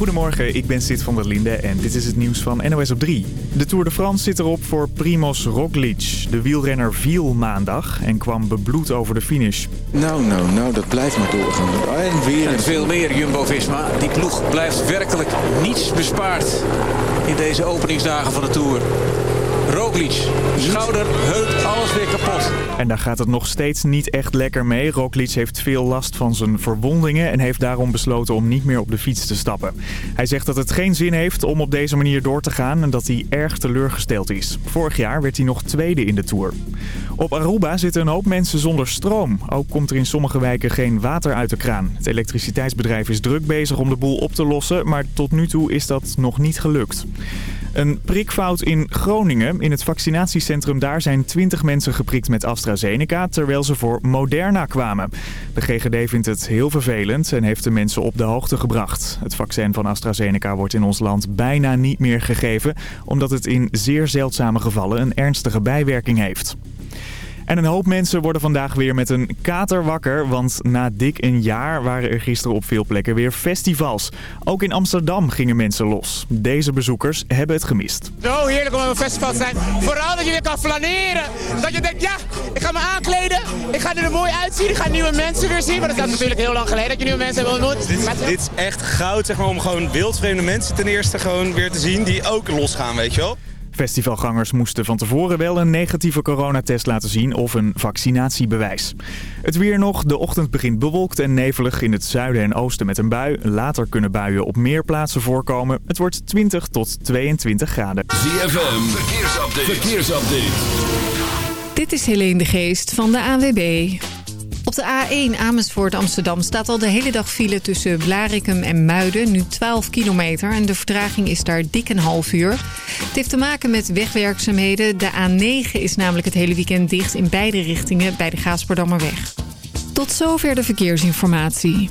Goedemorgen, ik ben Sid van der Linde en dit is het nieuws van NOS op 3. De Tour de France zit erop voor Primoz Roglic. De wielrenner viel maandag en kwam bebloed over de finish. Nou, nou, nou, dat blijft maar doorgaan. En weer En veel meer Jumbo-Visma. Die ploeg blijft werkelijk niets bespaard in deze openingsdagen van de Tour. Roglic, schouder, heup, alles weer kapot. En daar gaat het nog steeds niet echt lekker mee. Roglic heeft veel last van zijn verwondingen en heeft daarom besloten om niet meer op de fiets te stappen. Hij zegt dat het geen zin heeft om op deze manier door te gaan en dat hij erg teleurgesteld is. Vorig jaar werd hij nog tweede in de Tour. Op Aruba zitten een hoop mensen zonder stroom. Ook komt er in sommige wijken geen water uit de kraan. Het elektriciteitsbedrijf is druk bezig om de boel op te lossen, maar tot nu toe is dat nog niet gelukt. Een prikfout in Groningen. In het vaccinatiecentrum daar zijn 20 mensen geprikt met AstraZeneca, terwijl ze voor Moderna kwamen. De GGD vindt het heel vervelend en heeft de mensen op de hoogte gebracht. Het vaccin van AstraZeneca wordt in ons land bijna niet meer gegeven, omdat het in zeer zeldzame gevallen een ernstige bijwerking heeft. En een hoop mensen worden vandaag weer met een kater wakker. Want na dik een jaar waren er gisteren op veel plekken weer festivals. Ook in Amsterdam gingen mensen los. Deze bezoekers hebben het gemist. Zo heerlijk om op een festival te zijn. Vooral dat je weer kan flaneren. Dat je denkt, ja, ik ga me aankleden. Ik ga er mooi uitzien. Ik ga nieuwe mensen weer zien. Want het is natuurlijk heel lang geleden dat je nieuwe mensen hebt ontmoet. Maar- Dit is echt goud zeg maar, om gewoon wildvreemde mensen ten eerste gewoon weer te zien die ook losgaan, weet je wel. Festivalgangers moesten van tevoren wel een negatieve coronatest laten zien of een vaccinatiebewijs. Het weer nog. De ochtend begint bewolkt en nevelig in het zuiden en oosten met een bui. Later kunnen buien op meer plaatsen voorkomen. Het wordt 20 tot 22 graden. ZFM, verkeersupdate. verkeersupdate. Dit is Helene de Geest van de ANWB. Op de A1 Amersfoort Amsterdam staat al de hele dag file tussen Blarikum en Muiden. Nu 12 kilometer en de vertraging is daar dik een half uur. Het heeft te maken met wegwerkzaamheden. De A9 is namelijk het hele weekend dicht in beide richtingen bij de Gaasperdammerweg. Tot zover de verkeersinformatie.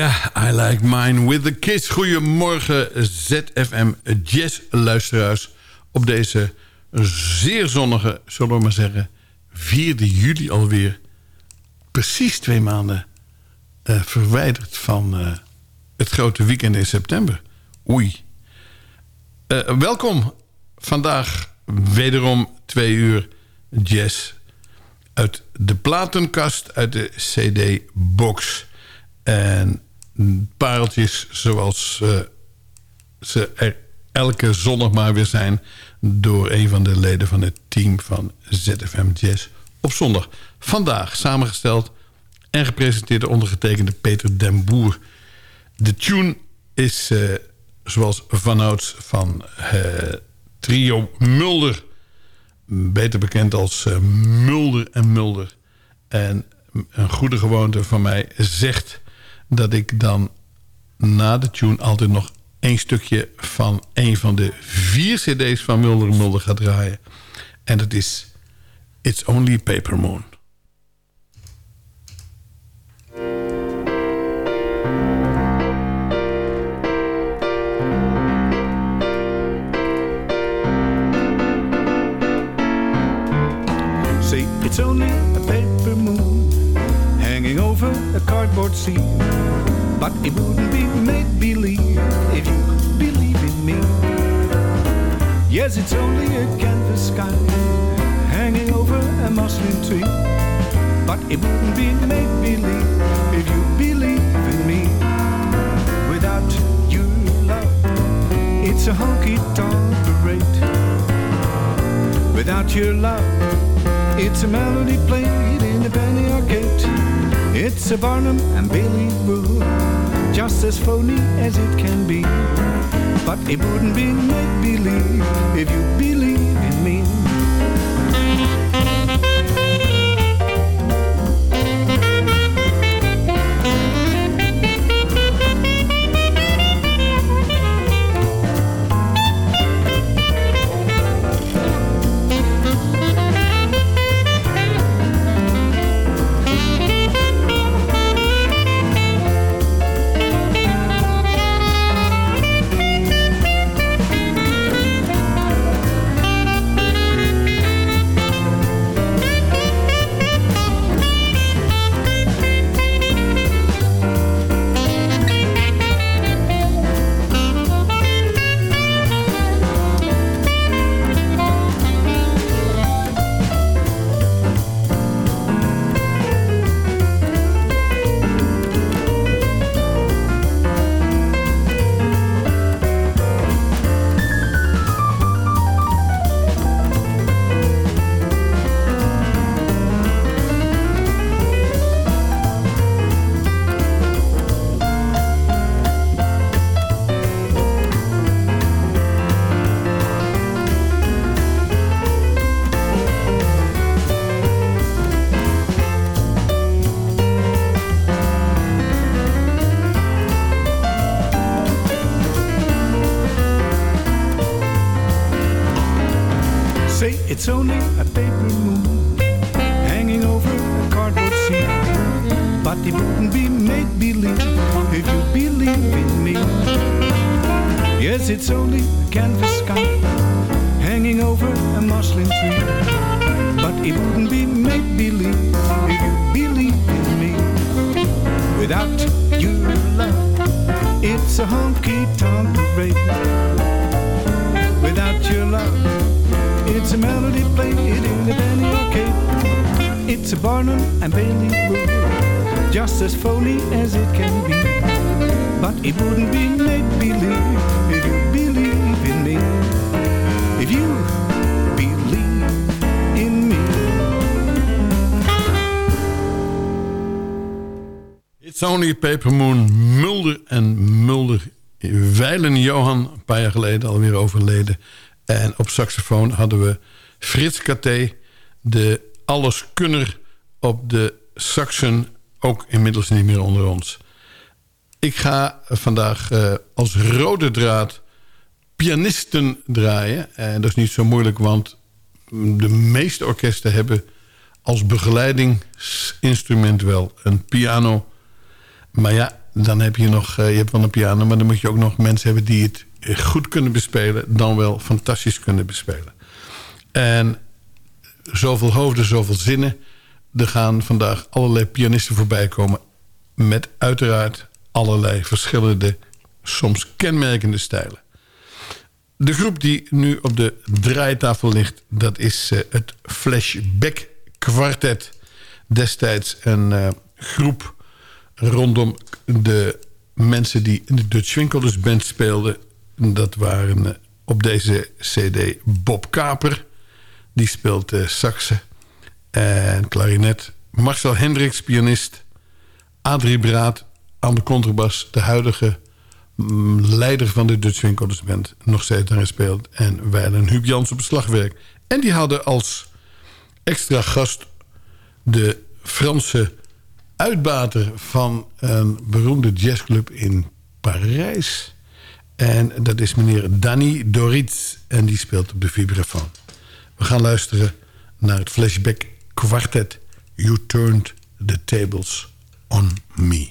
Ja, I like mine with a kiss. Goedemorgen ZFM Jazz luisteraars. Op deze zeer zonnige, zullen we maar zeggen, 4 juli alweer. Precies twee maanden eh, verwijderd van eh, het grote weekend in september. Oei. Eh, welkom. Vandaag wederom twee uur jazz uit de platenkast, uit de CD-box. En pareltjes zoals eh, ze er elke zondag maar weer zijn... door een van de leden van het team van ZFM Jazz op zondag. Vandaag samengesteld en gepresenteerd door ondergetekende Peter den Boer. De tune is, eh, zoals vanouds, van eh, trio Mulder. Beter bekend als Mulder en Mulder. En een goede gewoonte van mij zegt dat ik dan na de tune altijd nog één stukje van een van de vier cd's van Mulder Mulder ga draaien. En dat is It's Only Paper Moon. It's only over a cardboard scene. But it wouldn't be make believe if you believe in me. Yes, it's only a canvas sky hanging over a muslin tree. But it wouldn't be make believe if you believe in me. Without your love, it's a honky tonk parade. Without your love, it's a melody played in a penny arcade. It's a Barnum and Bailey rule, just as phony as it can be. But it wouldn't be make believe if you believe Say it's only a paper moon hanging over a cardboard sea. But it wouldn't be make believe if you believe in me. Yes, it's only a canvas sky hanging over a muslin tree. But it wouldn't be make believe if you believe in me. Without your love, it's a honky tonk parade. Without your love, it's a melody played in the Benny Arcade. It's a Barnum and Bailey rule, just as phony as it can be. But it wouldn't be make believe if you believe in me. If you believe in me. It's Only a Paper Moon, Mulder en Mulder. Weilen Johan, een paar jaar geleden alweer overleden. En op saxofoon hadden we Frits Katé, de alleskunner op de saxen, ook inmiddels niet meer onder ons. Ik ga vandaag eh, als rode draad pianisten draaien. En dat is niet zo moeilijk, want de meeste orkesten hebben als begeleidingsinstrument wel een piano. Maar ja, dan heb je nog, eh, je hebt wel een piano, maar dan moet je ook nog mensen hebben die het eh, goed kunnen bespelen, dan wel fantastisch kunnen bespelen. En zoveel hoofden, zoveel zinnen. Er gaan vandaag allerlei pianisten voorbij komen met uiteraard allerlei verschillende, soms kenmerkende stijlen. De groep die nu op de draaitafel ligt... dat is eh, het Flashback Quartet. Destijds een eh, groep rondom de mensen die in de Dutch Winkelers Band speelden. Dat waren eh, op deze cd Bob Kaper. Die speelt uh, saxe en klarinet. Marcel Hendricks, pianist. Adrie Braat aan de contrabas. De huidige mm, leider van de Dutch Winkelers Band. Nog steeds daarin speelt. En Weilen Huub Jans op slagwerk. En die hadden als extra gast de Franse uitbater van een beroemde jazzclub in Parijs. En dat is meneer Danny Doritz. En die speelt op de vibrafoon. We gaan luisteren naar het flashback kwartet. You turned the tables on me.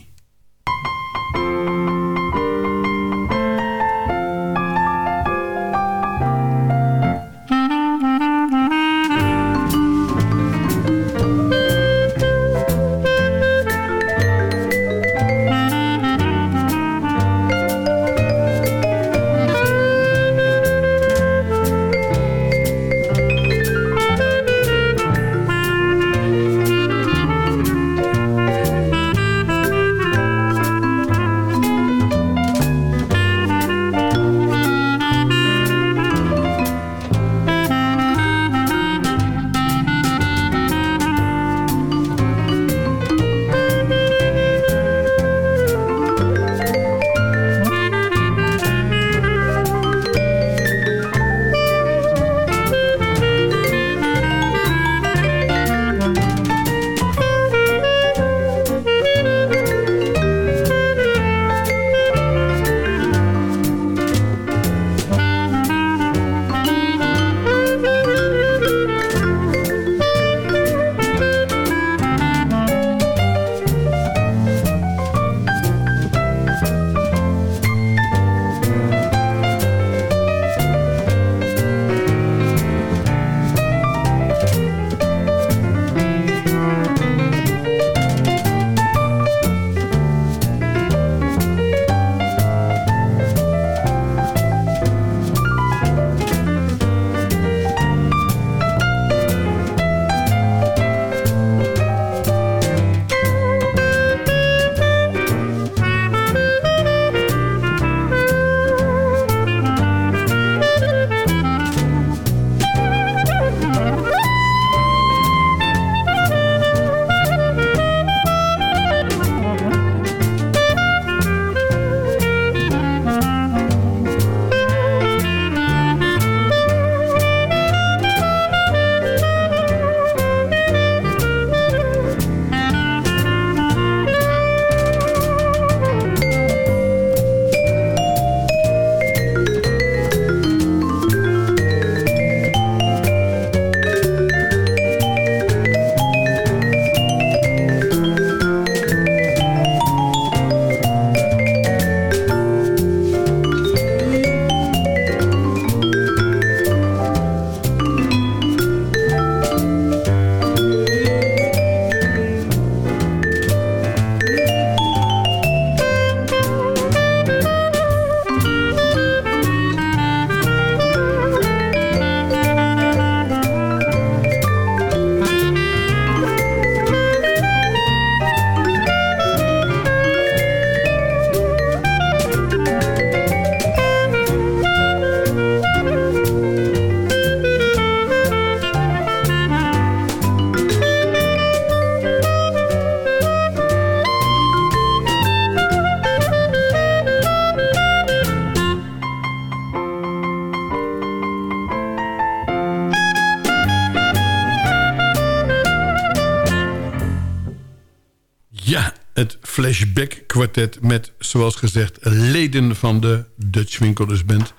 Flashback Quartet... met, zoals gezegd, leden van de Dutch Winkelers Band...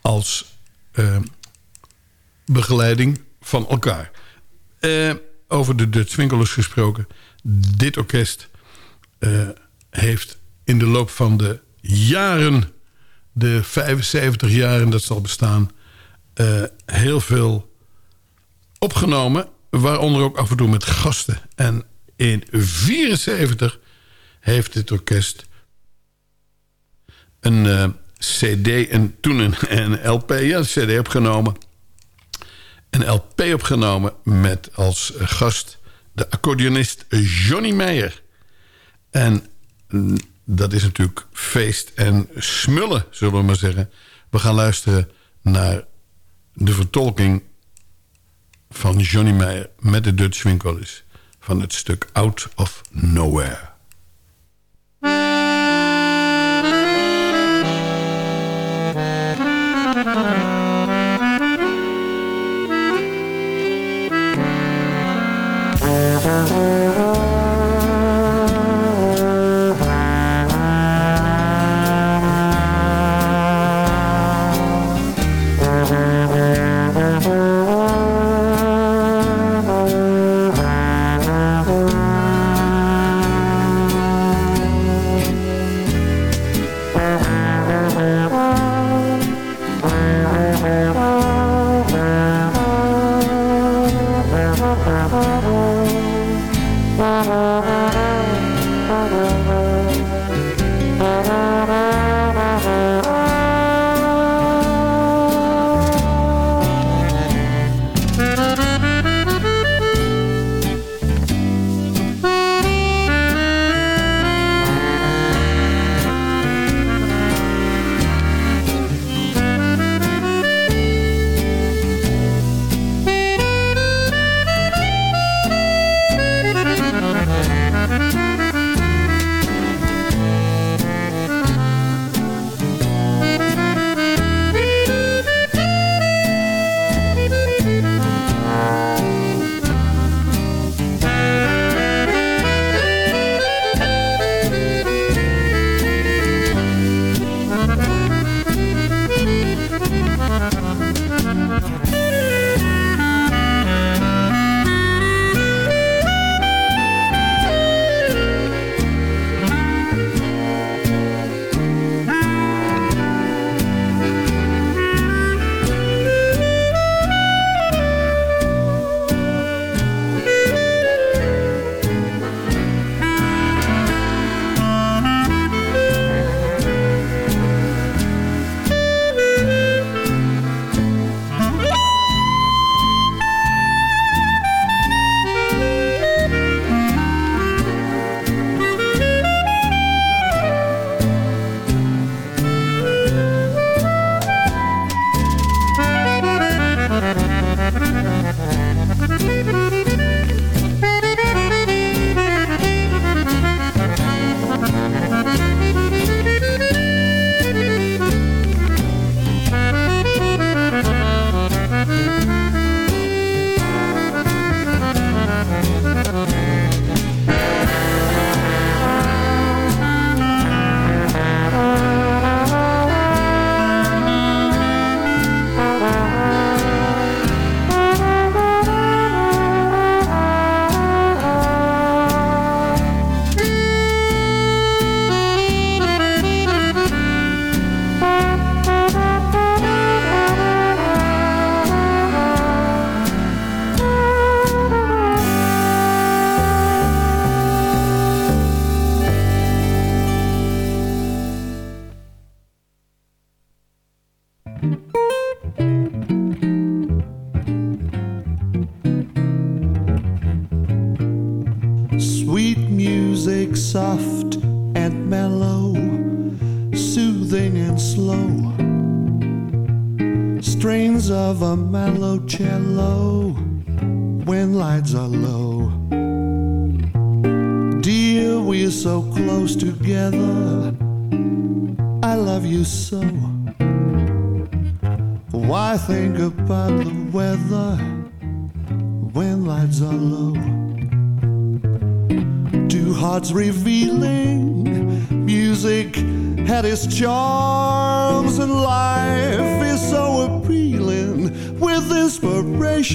als eh, begeleiding van elkaar. Eh, over de Dutch Winkelers gesproken. Dit orkest eh, heeft in de loop van de jaren... de 75 jaren dat zal bestaan... heel veel opgenomen. Waaronder ook af en toe met gasten. En in 74 heeft dit orkest een eh, cd en toen een, LP, ja, cd opgenomen. Een LP opgenomen met als gast de accordeonist Johnny Meijer. En mm, dat is natuurlijk feest en smullen, zullen we maar zeggen. We gaan luisteren naar de vertolking van Johnny Meijer met de Dutch Winkelers van het stuk Out of Nowhere.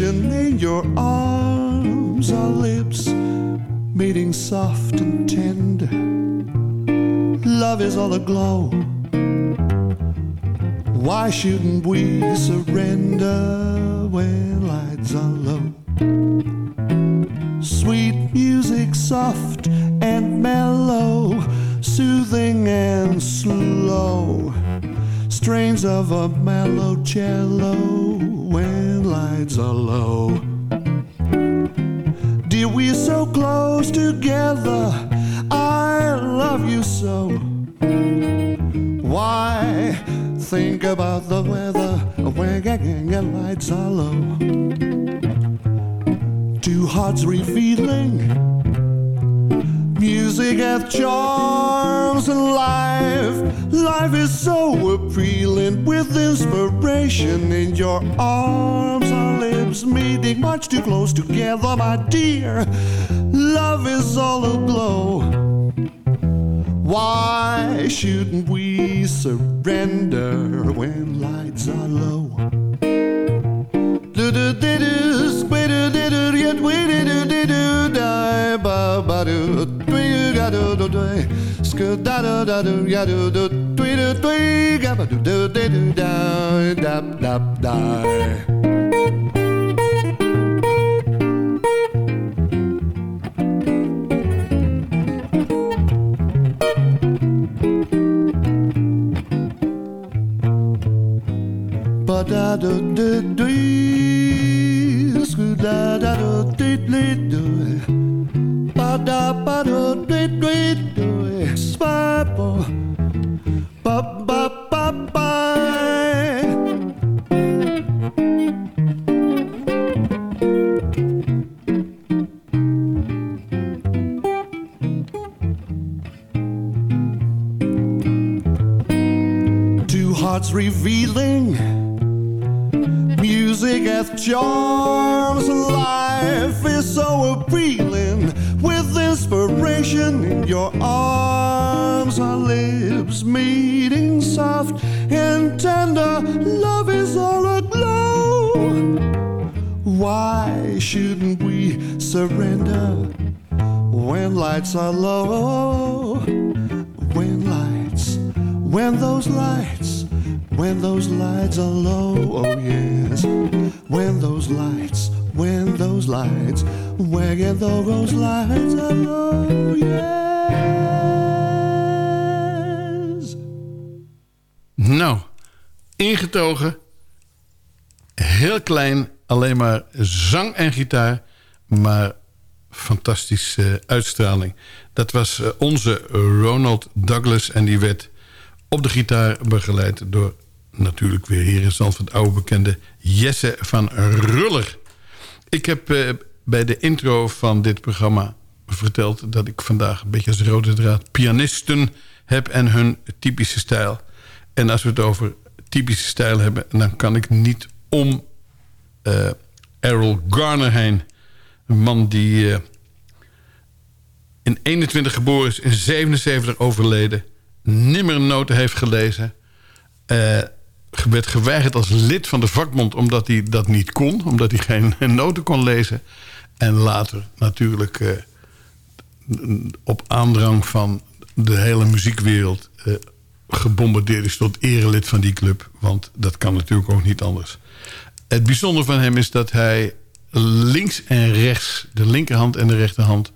In your arms, our lips meeting soft and tender. Love is all aglow. Why shouldn't we surrender when lights are low? Sweet music, soft and mellow, soothing and slow. Strains of a mellow cello when lights are low. Dear, we're so close together. I love you so. Why think about the weather when the lights are low? Two hearts revealing. Music hath charms and life. Life is so appealing with inspiration in your arms. Our lips meeting much too close together, my dear. Love is all aglow. Why shouldn't we surrender when lights are low? do do sk da da da do ya do do twi do twi ga ba do do de do da da da da. Da da da da da da da da da Two lights? When lights, when those lights, when those lights are low, oh yes. When those lights, when those lights, when those lights are low, yes. Nou, ingetogen, heel klein, alleen maar zang en gitaar, maar fantastische uitstraling. Dat was eh, onze Ronald Douglas en die werd op de gitaar begeleid door natuurlijk weer hier in Zandvoort oude bekende Jesse van Ruller. Ik heb eh, bij de intro van dit programma verteld dat ik vandaag een beetje als rode draad pianisten heb en hun typische stijl. En als we het over typische stijl hebben, dan kan ik niet om uh, Errol Garner heen. Een man die in 21 geboren is, in 77 overleden. Nimmer noten heeft gelezen. Uh, werd geweigerd als lid van de vakbond omdat hij dat niet kon. Omdat hij geen noten kon lezen. En later natuurlijk uh, op aandrang van de hele muziekwereld... Uh, gebombardeerd is tot erelid van die club. Want dat kan natuurlijk ook niet anders. Het bijzondere van hem is dat hij links en rechts... de linkerhand en de rechterhand...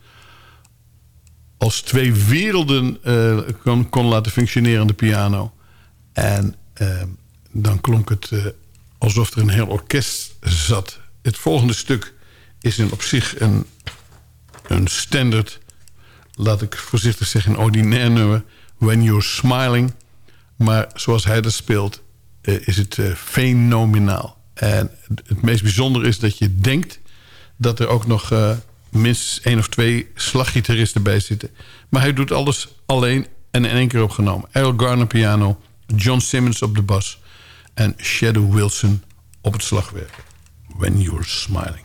als twee werelden uh, kon, kon, laten functioneren aan de piano. En uh, dan klonk het uh, alsof er een heel orkest zat. Het volgende stuk is in op zich een, een standard... laat ik voorzichtig zeggen, een ordinair nummer... When You're Smiling... Maar zoals hij dat speelt, uh, is het fenomenaal. En het meest bijzondere is dat je denkt... dat er ook nog minstens één of twee slaggitaristen bij zitten. Maar hij doet alles alleen en in één keer opgenomen. Errol Garner piano, John Simmons op de bas... en Shadow Wilson op het slagwerk. When You're Smiling.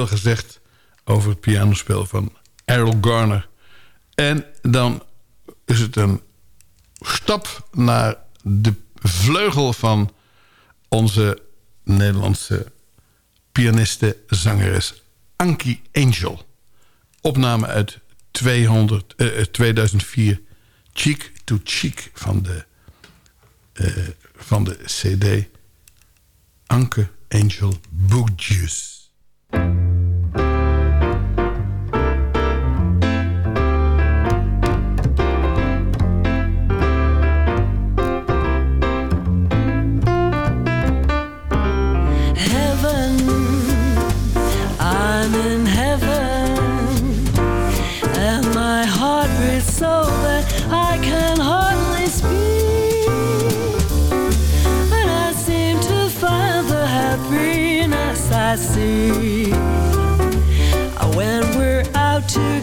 Gezegd over het pianospel van Errol Garner. En dan is het een stap naar de vleugel van onze Nederlandse pianiste, zangeres Ankie Angel. Opname uit 200, eh, 2004, Cheek to Cheek van de, eh, van de cd Anke Angel Boogjes.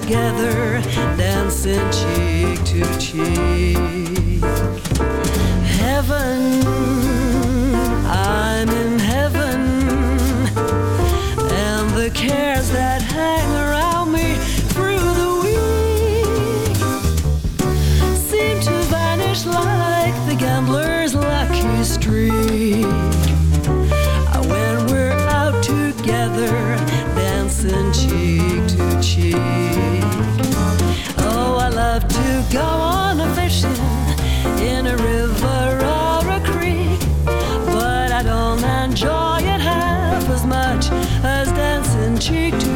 Together, dancing cheek to cheek. Heaven, go on a fishing in a river or a creek, but I don't enjoy it half as much as dancing cheek to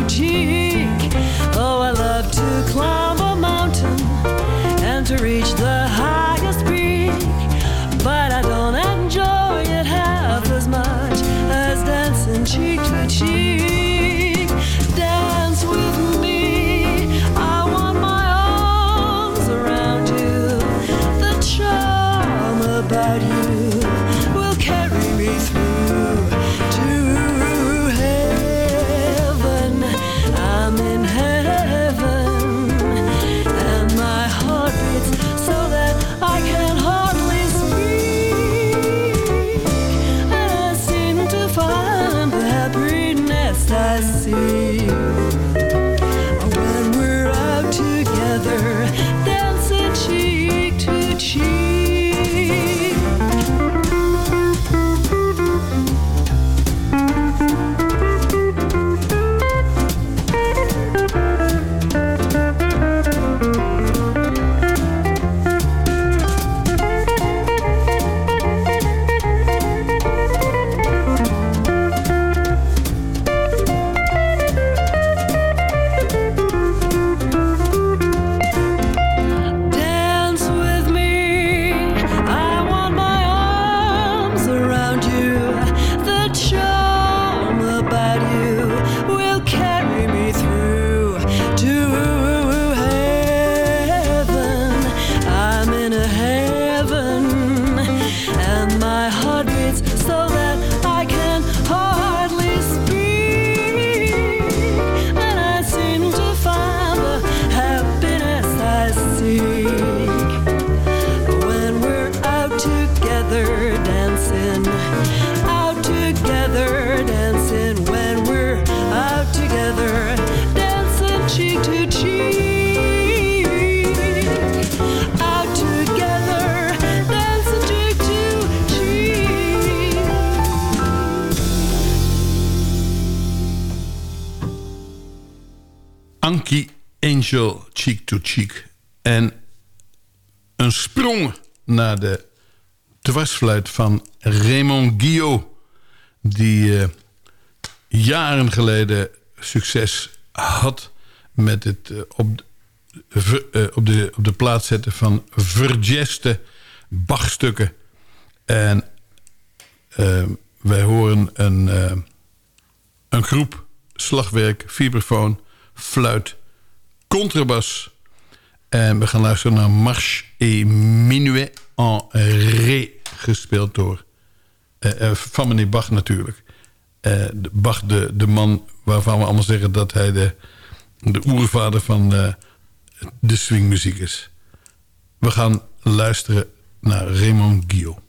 de dwarsfluit van Raymond Guillot... die eh, jaren geleden succes had met het eh, op, eh, op, de, op de plaats zetten van vergeste Bachstukken. En wij horen een, een groep slagwerk, vibrafoon, fluit, contrabas. En we gaan luisteren naar Marche et Minuet en Ré, gespeeld door eh, eh, van meneer Bach natuurlijk. Eh, Bach, de, de man waarvan we allemaal zeggen dat hij de, de oervader van de swingmuziek is. We gaan luisteren naar Raymond Guillaume.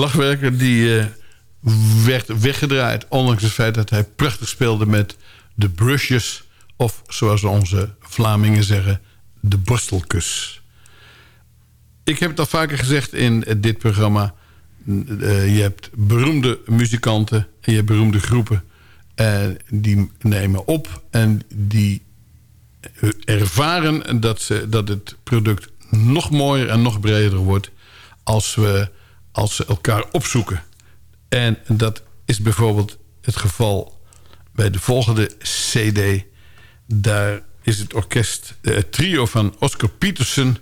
Slagwerker die eh, werd weggedraaid... ondanks het feit dat hij prachtig speelde met de brushes... of zoals onze Vlamingen zeggen, de borstelkus. Ik heb het al vaker gezegd in dit programma... eh, je hebt beroemde muzikanten en je hebt beroemde groepen... En die nemen op en die ervaren dat, ze, dat het product nog mooier en nog breder wordt als, we, als ze elkaar opzoeken. En dat is bijvoorbeeld het geval bij de volgende cd. Daar is het orkest, eh, het trio van Oscar Peterson...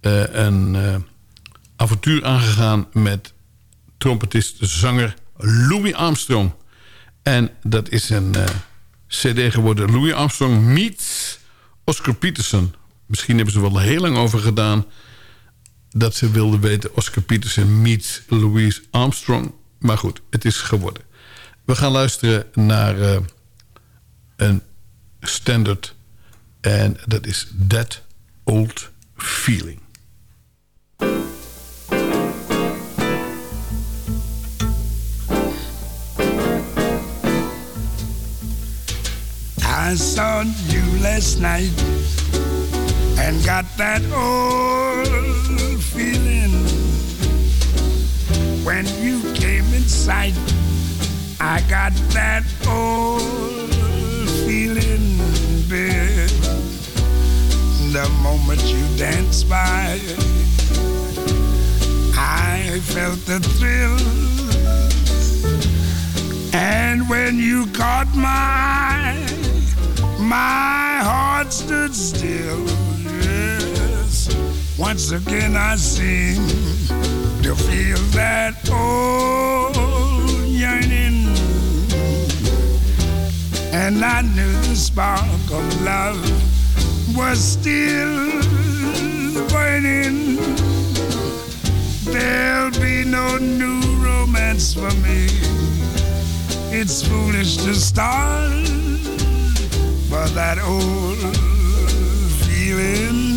eh, een eh, avontuur aangegaan met trompetist, zanger Louis Armstrong. En dat is een cd geworden. Louis Armstrong meets Oscar Peterson. Misschien hebben ze er wel heel lang over gedaan... dat ze wilden weten Oscar Peterson meets Louis Armstrong. Maar goed, het is geworden. We gaan luisteren naar eh, een standard. En dat is That Old Feeling. I saw you last night and got that old feeling when you came in sight. I got that old feeling, babe. The moment you danced by, I felt the thrill. And when you caught my eye, my heart stood still. Once again I seem to feel that old yearning, and I knew the spark of love was still burning. There'll be no new romance for me. It's foolish to start but that old feeling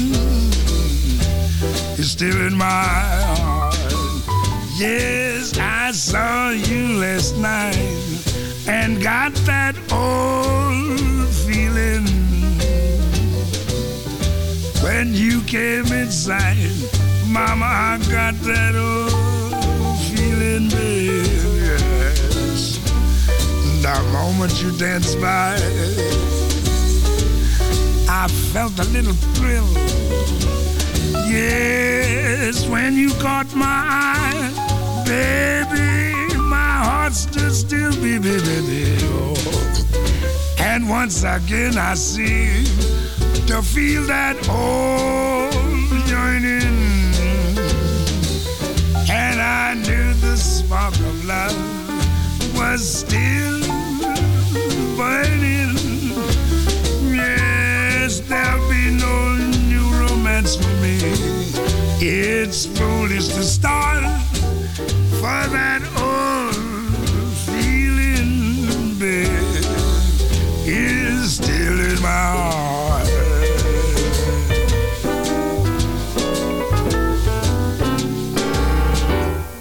still in my heart. Yes, I saw you last night and got that old feeling when you came inside. Mama, I got that old feeling, baby. Yes, the moment you danced by. I felt a little thrill. Yes, when you caught my eye, baby, my heart stood still, baby, baby. Oh. And once again I seem to feel that old yearning. And I knew the spark of love was still burning. It's foolish to start for that old feeling, babe, is still in my heart.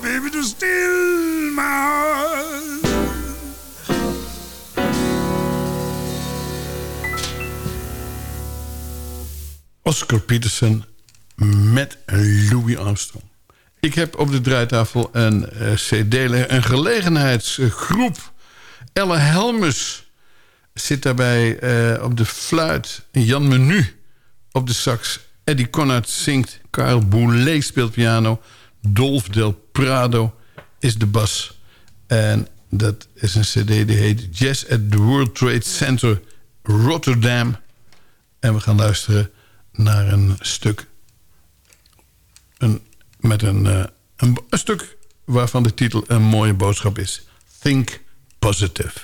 Baby, to still my heart. Oscar Peterson met Louis Armstrong. Ik heb op de draaitafel een eh, cd, een gelegenheidsgroep. Elle Helmus zit daarbij eh, op de fluit. Jan Menu op de sax. Eddie Conrad zingt. Karel Boulet speelt piano. Dolf Del Prado is de bas. En dat is een cd die heet Jazz at the World Trade Center Rotterdam. En we gaan luisteren naar een stuk... Met eh, een, een stuk waarvan de titel een mooie boodschap is. Think Positive.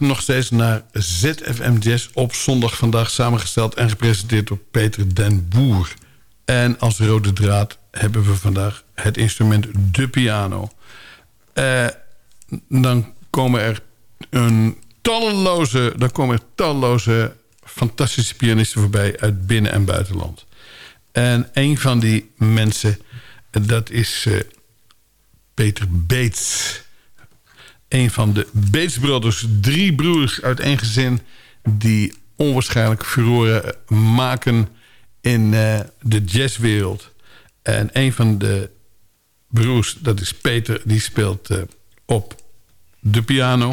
Nog steeds naar ZFM Jazz op zondag vandaag... samengesteld en gepresenteerd door Peter den Boer. En als rode draad hebben we vandaag het instrument de piano. Eh, dan komen er een talloze, dan komen er talloze fantastische pianisten voorbij... uit binnen- en buitenland. En een van die mensen, dat is eh, Peter Beets een van de Bates Brothers. Drie broers uit één gezin die onwaarschijnlijk furoren maken in uh, de jazzwereld. En een van de broers, dat is Peter, die speelt uh, op de piano.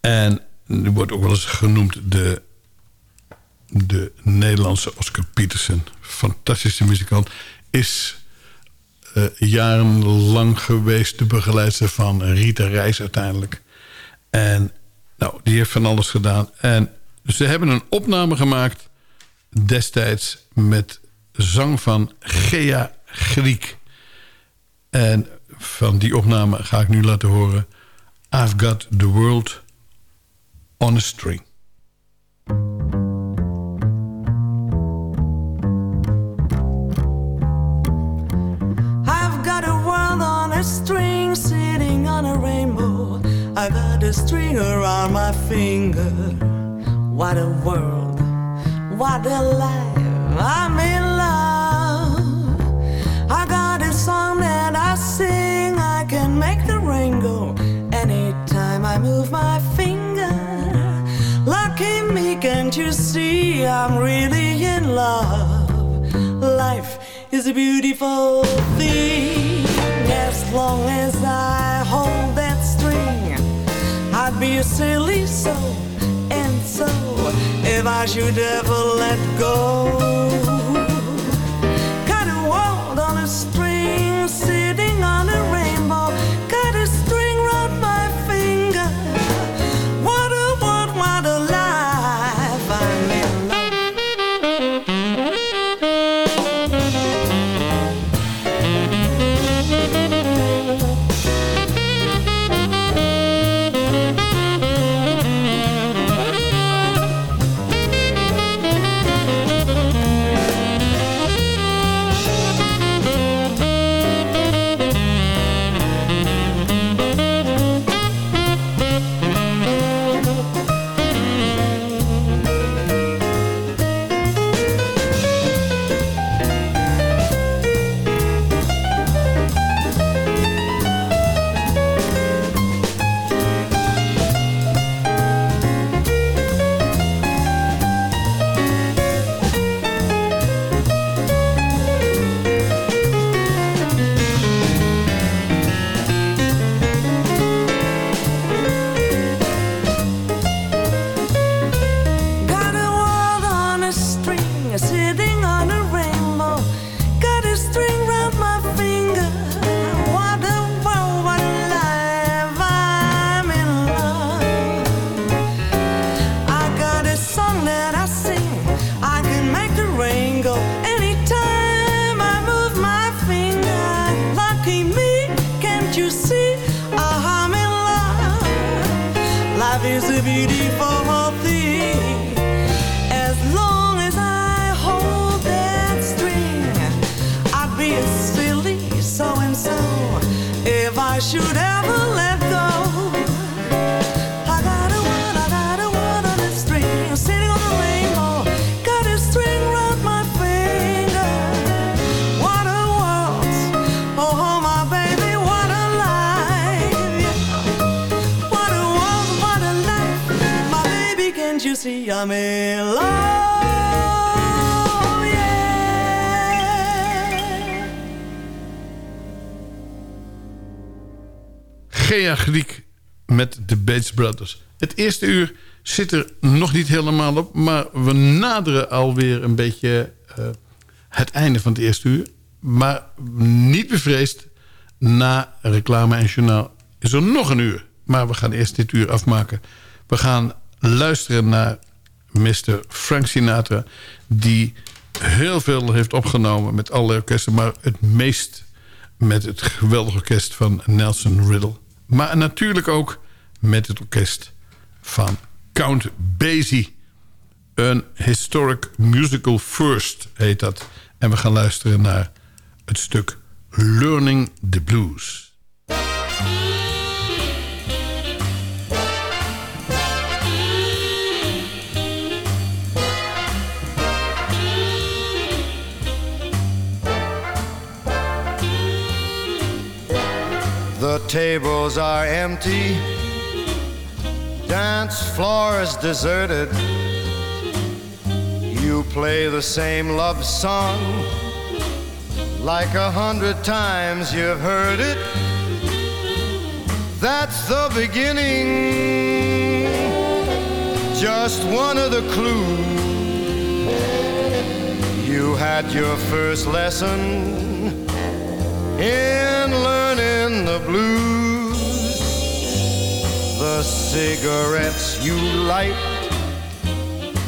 En die wordt ook wel eens genoemd de, de Nederlandse Oscar Peterson. Fantastische muzikant. Is uh, jarenlang geweest de begeleidster van Rita Reis uiteindelijk. En nou, die heeft van alles gedaan. En ze hebben een opname gemaakt destijds met zang van Gea Griek. En van die opname ga ik nu laten horen... I've Got the World on a String. I got a string around my finger. What a world, what a life. I'm in love. I got a song that I sing. I can make the rain go anytime I move my finger. Lucky me, can't you see? I'm really in love. Life is a beautiful thing as long as I hold silly soul. And so, if I should ever let go, got a world on a string, sitting on a rainbow, can't you see I'm in love? Gea Griek met de Bates Brothers. Het eerste uur zit er nog niet helemaal op... maar we naderen alweer een beetje eh, het einde van het eerste uur. Maar niet bevreesd, na reclame en journaal is er nog een uur. Maar we gaan eerst dit uur afmaken. We gaan luisteren naar Mr. Frank Sinatra... die heel veel heeft opgenomen met alle orkesten... maar het meest met het geweldige orkest van Nelson Riddle. Maar natuurlijk ook met het orkest van Count Basie. Een historic musical first heet dat. En we gaan luisteren naar het stuk Learning the Blues. The tables are empty, dance floor is deserted. You play the same love song like a hundred times you've heard it. That's the beginning, just one of the clues. You had your first lesson in learning the blues. The cigarettes you light,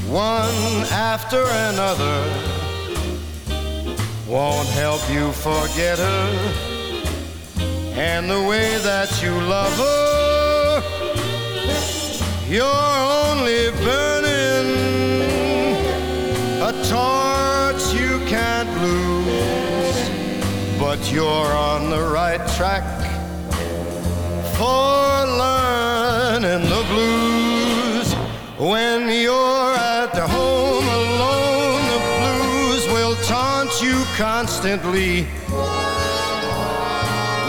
one after another, won't help you forget her. And the way that you love her, you're only burning a torch you can't lose but you're on the right track for learning the blues. When you're at home alone, the blues will taunt you constantly.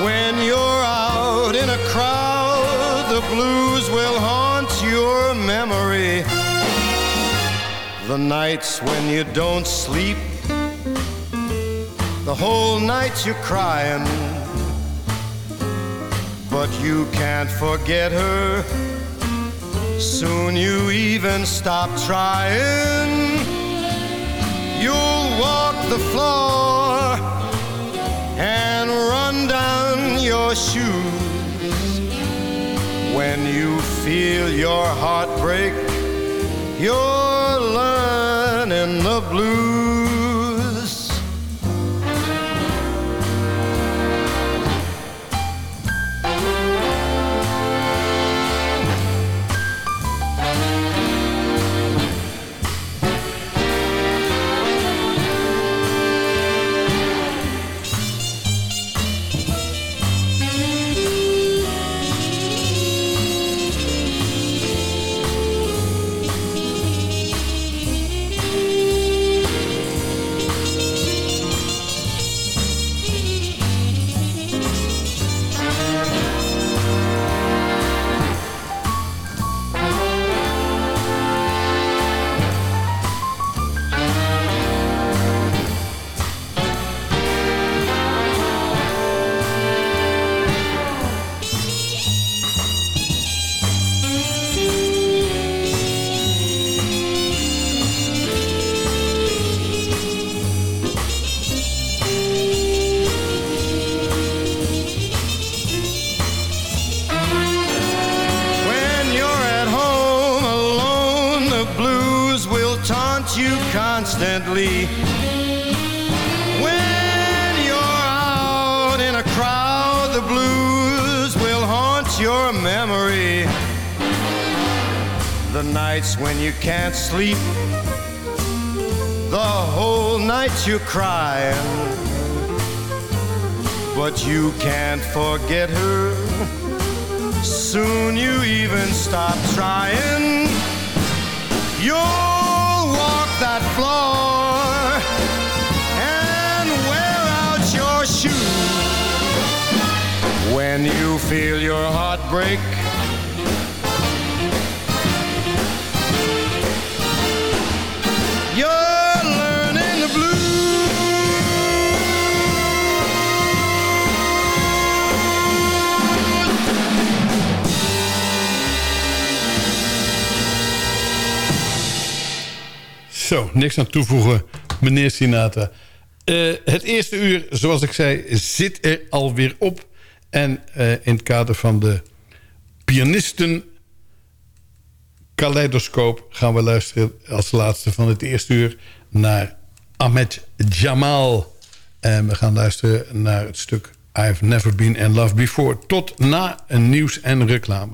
When you're out in a crowd, the blues will haunt your memory. The nights when you don't sleep the whole night you're crying, but you can't forget her. Soon you even stop trying. You'll walk the floor and run down your shoes. When you feel your heart break, you're learning the blues. Can't sleep, the whole night you're crying. But you can't forget her. Soon you even stop trying. You'll walk that floor and wear out your shoes. When you feel your heart break, Zo, niks aan toevoegen, meneer Sinatra. Eh, het eerste uur, zoals ik zei, zit er alweer op. En eh, in het kader van de pianisten kaleidoscoop... gaan we luisteren als laatste van het eerste uur naar Ahmed Jamal. En we gaan luisteren naar het stuk I've Never Been in Love Before. Tot na een nieuws en reclame.